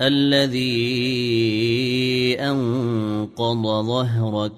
الذي أنقض ظهرك.